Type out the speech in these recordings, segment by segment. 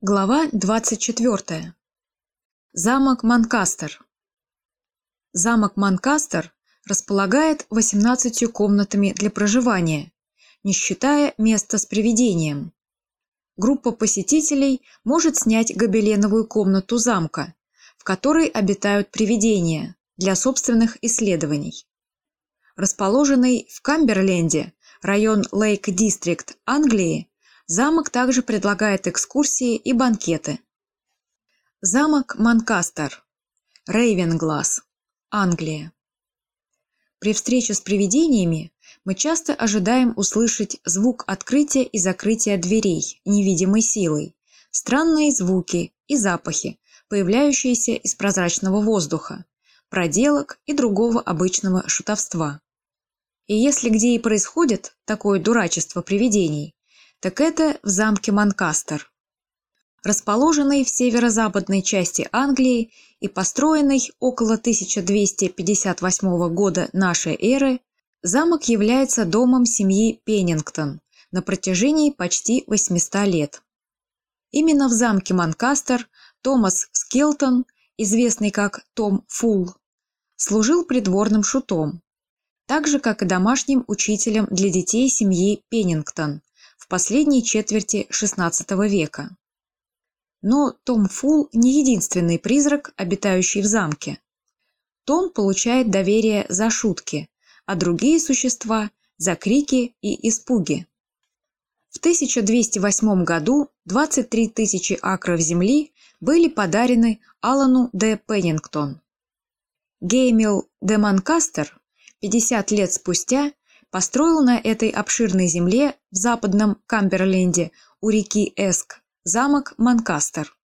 Глава 24. Замок Манкастер. Замок Манкастер располагает 18 комнатами для проживания, не считая места с привидением. Группа посетителей может снять гобеленовую комнату замка, в которой обитают привидения, для собственных исследований. Расположенный в Камберленде, район Лейк-Дистрикт Англии, Замок также предлагает экскурсии и банкеты. Замок Манкастер, Рейвенглаз, Англия. При встрече с привидениями мы часто ожидаем услышать звук открытия и закрытия дверей невидимой силой, странные звуки и запахи, появляющиеся из прозрачного воздуха, проделок и другого обычного шутовства. И если где и происходит такое дурачество привидений, так это в замке Манкастер. Расположенный в северо-западной части Англии и построенный около 1258 года нашей эры, замок является домом семьи Пеннингтон на протяжении почти 800 лет. Именно в замке Манкастер Томас Скелтон, известный как Том Фул, служил придворным шутом, так же, как и домашним учителем для детей семьи Пеннингтон, последней четверти XVI века. Но Том Фул не единственный призрак, обитающий в замке. Том получает доверие за шутки, а другие существа – за крики и испуги. В 1208 году 23 тысячи акров земли были подарены Алану де Пеннингтон. Геймил де Манкастер 50 лет спустя построил на этой обширной земле в западном Камберленде у реки Эск замок Манкастер.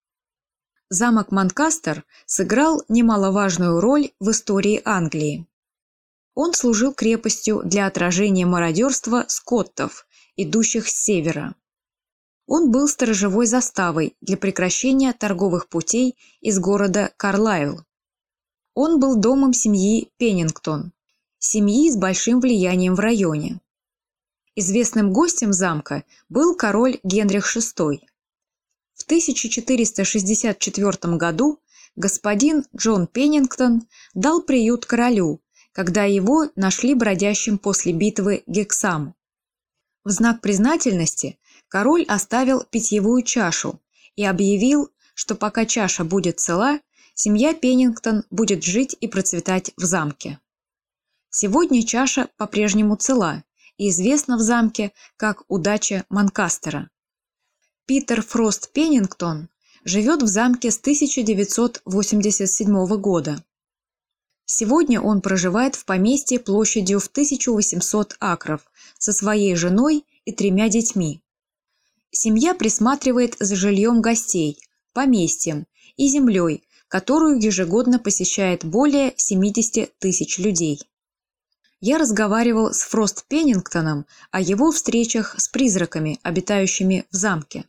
Замок Манкастер сыграл немаловажную роль в истории Англии. Он служил крепостью для отражения мародерства скоттов, идущих с севера. Он был сторожевой заставой для прекращения торговых путей из города Карлайл. Он был домом семьи Пеннингтон, семьи с большим влиянием в районе. Известным гостем замка был король Генрих VI. В 1464 году господин Джон Пеннингтон дал приют королю, когда его нашли бродящим после битвы Гексам. В знак признательности король оставил питьевую чашу и объявил, что пока чаша будет цела, семья Пеннингтон будет жить и процветать в замке. Сегодня чаша по-прежнему цела и известна в замке как «Удача Манкастера». Питер Фрост Пеннингтон живет в замке с 1987 года. Сегодня он проживает в поместье площадью в 1800 акров со своей женой и тремя детьми. Семья присматривает за жильем гостей, поместьем и землей, которую ежегодно посещает более 70 тысяч людей я разговаривал с Фрост Пеннингтоном о его встречах с призраками, обитающими в замке.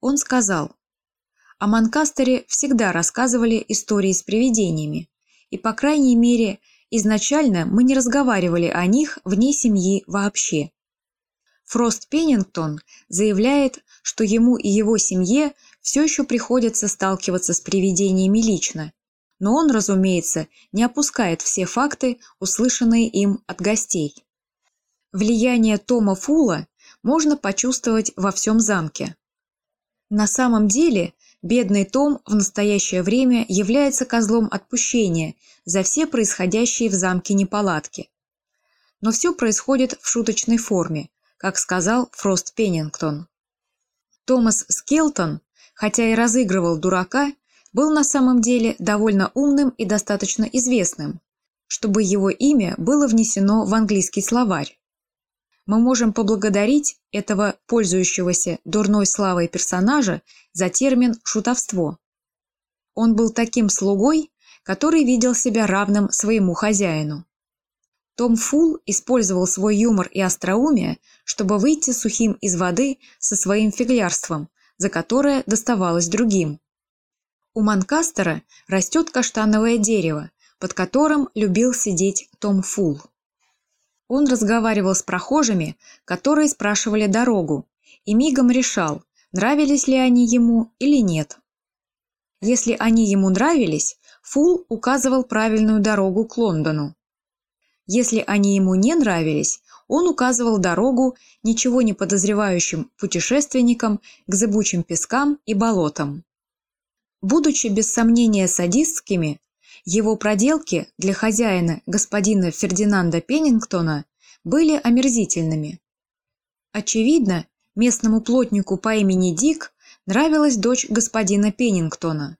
Он сказал, о Манкастере всегда рассказывали истории с привидениями, и, по крайней мере, изначально мы не разговаривали о них вне семьи вообще. Фрост Пеннингтон заявляет, что ему и его семье все еще приходится сталкиваться с привидениями лично, но он, разумеется, не опускает все факты, услышанные им от гостей. Влияние Тома Фула можно почувствовать во всем замке. На самом деле, бедный Том в настоящее время является козлом отпущения за все происходящие в замке неполадки. Но все происходит в шуточной форме, как сказал Фрост Пеннингтон. Томас Скелтон, хотя и разыгрывал дурака, был на самом деле довольно умным и достаточно известным, чтобы его имя было внесено в английский словарь. Мы можем поблагодарить этого пользующегося дурной славой персонажа за термин «шутовство». Он был таким слугой, который видел себя равным своему хозяину. Том Фул использовал свой юмор и остроумие, чтобы выйти сухим из воды со своим фиглярством, за которое доставалось другим. У Манкастера растет каштановое дерево, под которым любил сидеть Том Фул. Он разговаривал с прохожими, которые спрашивали дорогу, и мигом решал, нравились ли они ему или нет. Если они ему нравились, Фул указывал правильную дорогу к Лондону. Если они ему не нравились, он указывал дорогу ничего не подозревающим путешественникам к зыбучим пескам и болотам. Будучи без сомнения садистскими, его проделки для хозяина господина Фердинанда Пеннингтона были омерзительными. Очевидно, местному плотнику по имени Дик нравилась дочь господина Пеннингтона.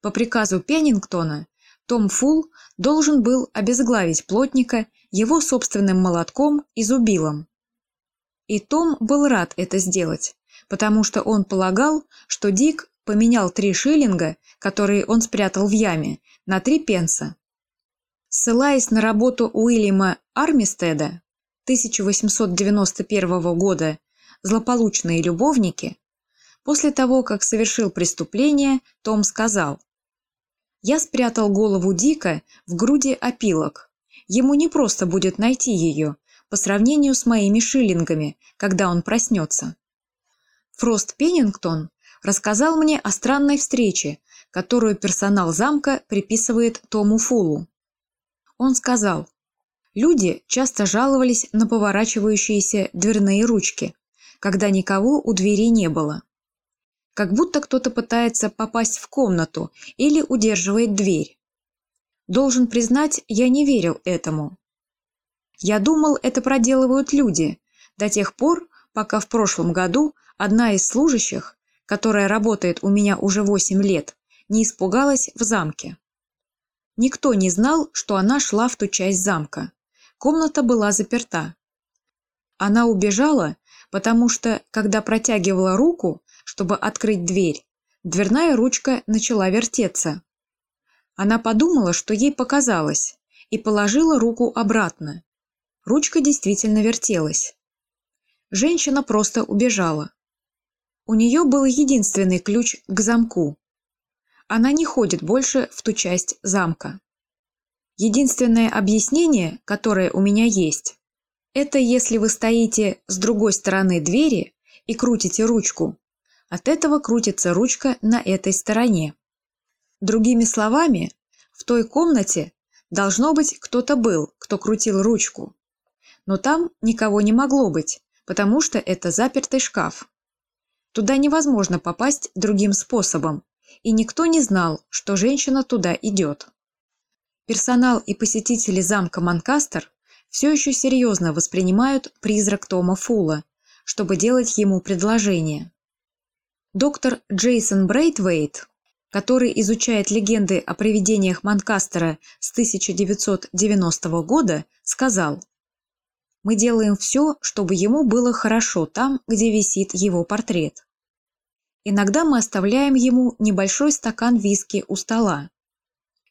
По приказу Пеннингтона том Фул должен был обезглавить плотника его собственным молотком и зубилом. И Том был рад это сделать, потому что он полагал, что Дик поменял три шиллинга, которые он спрятал в яме, на три пенса. Ссылаясь на работу Уильяма Армистеда 1891 года «Злополучные любовники», после того, как совершил преступление, Том сказал я спрятал голову Дика в груди опилок. Ему не просто будет найти ее, по сравнению с моими шиллингами, когда он проснется. Фрост Пеннингтон рассказал мне о странной встрече, которую персонал замка приписывает Тому Фулу. Он сказал, люди часто жаловались на поворачивающиеся дверные ручки, когда никого у двери не было как будто кто-то пытается попасть в комнату или удерживает дверь. Должен признать, я не верил этому. Я думал, это проделывают люди, до тех пор, пока в прошлом году одна из служащих, которая работает у меня уже 8 лет, не испугалась в замке. Никто не знал, что она шла в ту часть замка. Комната была заперта. Она убежала, потому что, когда протягивала руку, чтобы открыть дверь, дверная ручка начала вертеться. Она подумала, что ей показалось, и положила руку обратно. Ручка действительно вертелась. Женщина просто убежала. У нее был единственный ключ к замку. Она не ходит больше в ту часть замка. Единственное объяснение, которое у меня есть, это если вы стоите с другой стороны двери и крутите ручку, от этого крутится ручка на этой стороне. Другими словами, в той комнате должно быть кто-то был, кто крутил ручку. Но там никого не могло быть, потому что это запертый шкаф. Туда невозможно попасть другим способом, и никто не знал, что женщина туда идет. Персонал и посетители замка Манкастер все еще серьезно воспринимают призрак Тома Фула, чтобы делать ему предложение. Доктор Джейсон Брейтвейт, который изучает легенды о привидениях Манкастера с 1990 года, сказал, «Мы делаем все, чтобы ему было хорошо там, где висит его портрет. Иногда мы оставляем ему небольшой стакан виски у стола.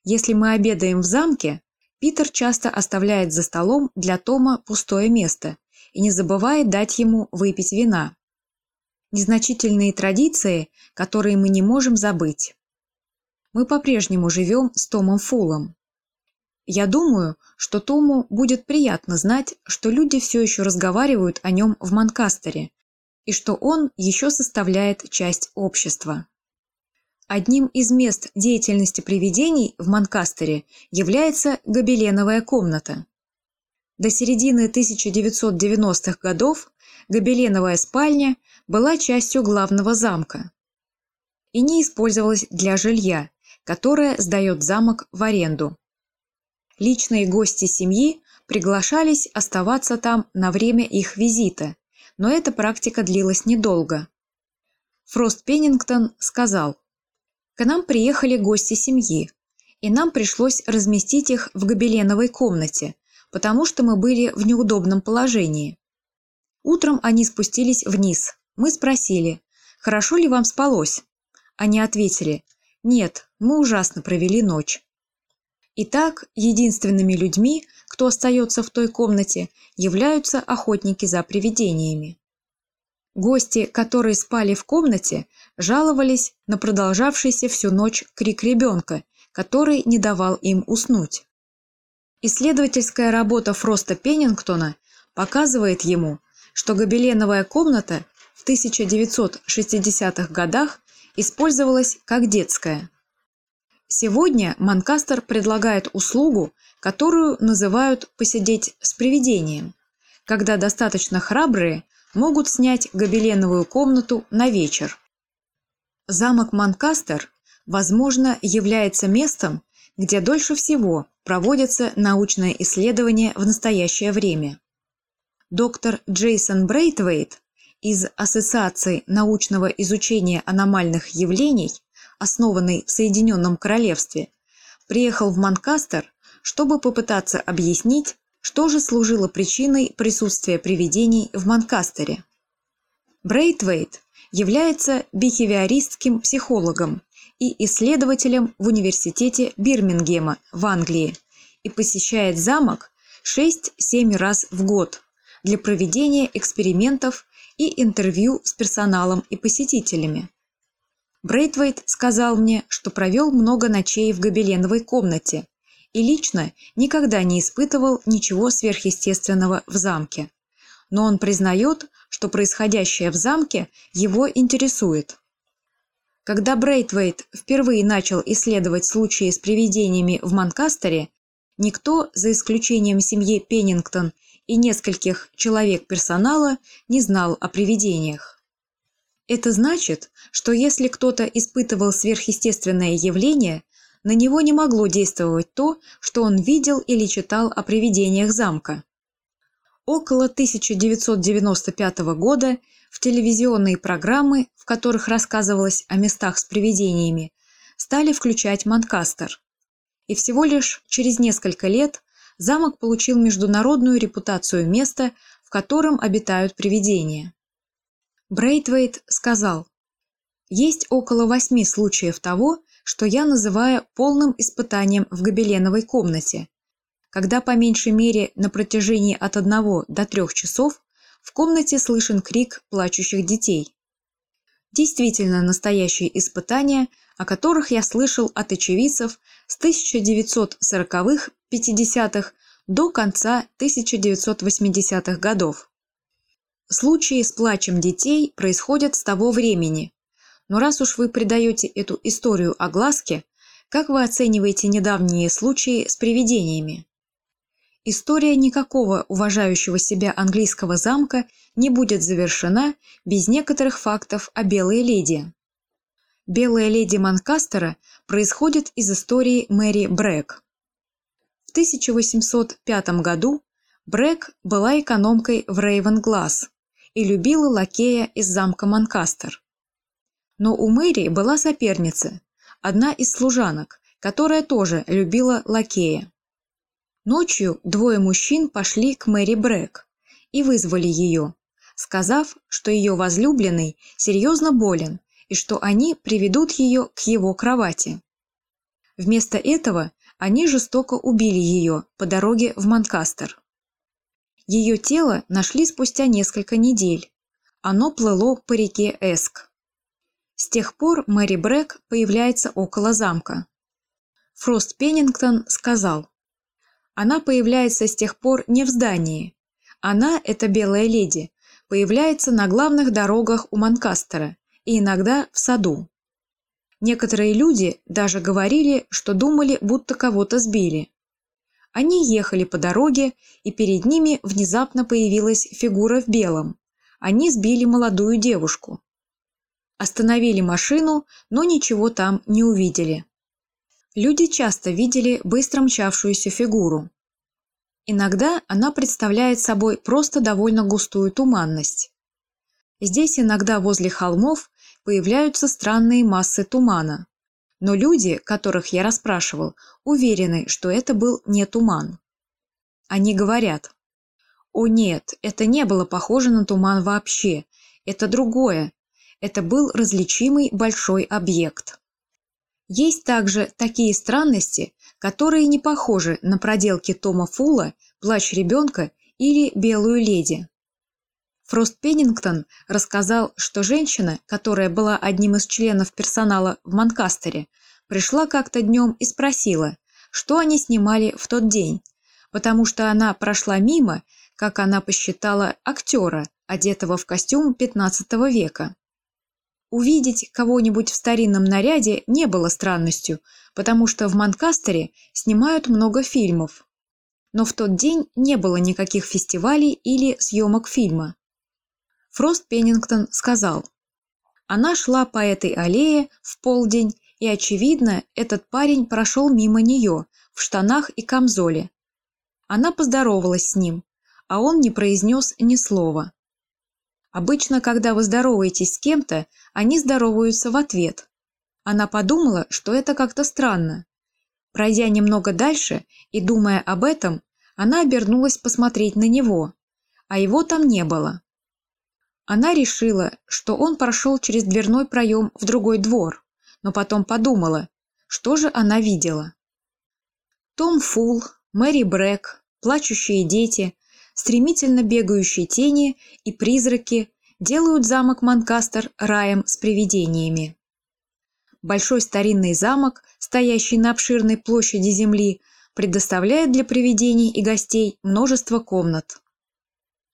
Если мы обедаем в замке, Питер часто оставляет за столом для Тома пустое место и не забывает дать ему выпить вина незначительные традиции, которые мы не можем забыть. Мы по-прежнему живем с Томом Фулом. Я думаю, что Тому будет приятно знать, что люди все еще разговаривают о нем в Манкастере, и что он еще составляет часть общества. Одним из мест деятельности привидений в Манкастере является гобеленовая комната. До середины 1990-х годов гобеленовая спальня была частью главного замка и не использовалась для жилья, которое сдает замок в аренду. Личные гости семьи приглашались оставаться там на время их визита, но эта практика длилась недолго. Фрост Пеннингтон сказал, «К нам приехали гости семьи, и нам пришлось разместить их в гобеленовой комнате, потому что мы были в неудобном положении. Утром они спустились вниз, мы спросили, хорошо ли вам спалось? Они ответили, нет, мы ужасно провели ночь. Итак, единственными людьми, кто остается в той комнате, являются охотники за привидениями. Гости, которые спали в комнате, жаловались на продолжавшийся всю ночь крик ребенка, который не давал им уснуть. Исследовательская работа Фроста Пеннингтона показывает ему, что гобеленовая комната в в 1960-х годах использовалась как детская. Сегодня Манкастер предлагает услугу, которую называют «посидеть с привидением», когда достаточно храбрые могут снять гобеленовую комнату на вечер. Замок Манкастер, возможно, является местом, где дольше всего проводятся научные исследования в настоящее время. Доктор Джейсон Брейтвейт из Ассоциации научного изучения аномальных явлений, основанной в Соединенном Королевстве, приехал в Манкастер, чтобы попытаться объяснить, что же служило причиной присутствия привидений в Манкастере. Брейтвейт является бихевиористским психологом и исследователем в Университете Бирмингема в Англии и посещает замок 6-7 раз в год для проведения экспериментов и интервью с персоналом и посетителями. Брейтвейт сказал мне, что провел много ночей в гобеленовой комнате и лично никогда не испытывал ничего сверхъестественного в замке. Но он признает, что происходящее в замке его интересует. Когда Брейтвейт впервые начал исследовать случаи с привидениями в Манкастере, никто, за исключением семьи Пеннингтон и нескольких человек персонала, не знал о привидениях. Это значит, что если кто-то испытывал сверхъестественное явление, на него не могло действовать то, что он видел или читал о привидениях замка. Около 1995 года в телевизионные программы, в которых рассказывалось о местах с привидениями, стали включать Манкастер. И всего лишь через несколько лет замок получил международную репутацию места, в котором обитают привидения. Брейтвейт сказал, «Есть около восьми случаев того, что я называю полным испытанием в гобеленовой комнате, когда по меньшей мере на протяжении от одного до трех часов в комнате слышен крик плачущих детей. Действительно настоящие испытания, о которых я слышал от очевидцев с 1940-х, 50-х до конца 1980-х годов. Случаи с плачем детей происходят с того времени, но раз уж вы придаете эту историю огласке, как вы оцениваете недавние случаи с привидениями? История никакого уважающего себя английского замка не будет завершена без некоторых фактов о Белой леди. Белая леди Манкастера происходит из истории Мэри Брэк. В 1805 году Брэк была экономкой в Рейвенгласс и любила лакея из замка Манкастер. Но у Мэри была соперница, одна из служанок, которая тоже любила лакея. Ночью двое мужчин пошли к Мэри Брэк и вызвали ее, сказав, что ее возлюбленный серьезно болен и что они приведут ее к его кровати. Вместо этого они жестоко убили ее по дороге в Манкастер. Ее тело нашли спустя несколько недель. Оно плыло по реке Эск. С тех пор Мэри Брэк появляется около замка. Фрост Пеннингтон сказал, «Она появляется с тех пор не в здании. Она, эта белая леди, появляется на главных дорогах у Манкастера и иногда в саду. Некоторые люди даже говорили, что думали, будто кого-то сбили. Они ехали по дороге, и перед ними внезапно появилась фигура в белом. Они сбили молодую девушку. Остановили машину, но ничего там не увидели. Люди часто видели быстро мчавшуюся фигуру. Иногда она представляет собой просто довольно густую туманность. Здесь иногда возле холмов появляются странные массы тумана. Но люди, которых я расспрашивал, уверены, что это был не туман. Они говорят, «О нет, это не было похоже на туман вообще, это другое, это был различимый большой объект. Есть также такие странности, которые не похожи на проделки Тома Фула, плач ребенка или белую леди. Фрост Пеннингтон рассказал, что женщина, которая была одним из членов персонала в Манкастере, пришла как-то днем и спросила, что они снимали в тот день, потому что она прошла мимо, как она посчитала, актера, одетого в костюм XV века. Увидеть кого-нибудь в старинном наряде не было странностью, потому что в Манкастере снимают много фильмов. Но в тот день не было никаких фестивалей или съемок фильма. Фрост Пеннингтон сказал, «Она шла по этой аллее в полдень, и, очевидно, этот парень прошел мимо нее в штанах и камзоле. Она поздоровалась с ним, а он не произнес ни слова. Обычно, когда вы здороваетесь с кем-то, они здороваются в ответ. Она подумала, что это как-то странно. Пройдя немного дальше и думая об этом, она обернулась посмотреть на него, а его там не было. Она решила, что он прошел через дверной проем в другой двор, но потом подумала, что же она видела. Том Фул, Мэри Брэк, плачущие дети, стремительно бегающие тени и призраки делают замок Манкастер раем с привидениями. Большой старинный замок, стоящий на обширной площади земли, предоставляет для привидений и гостей множество комнат.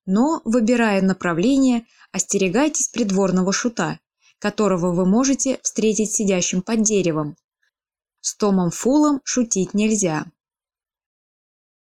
Но, выбирая направление, остерегайтесь придворного шута, которого вы можете встретить сидящим под деревом. С Томом Фулом шутить нельзя.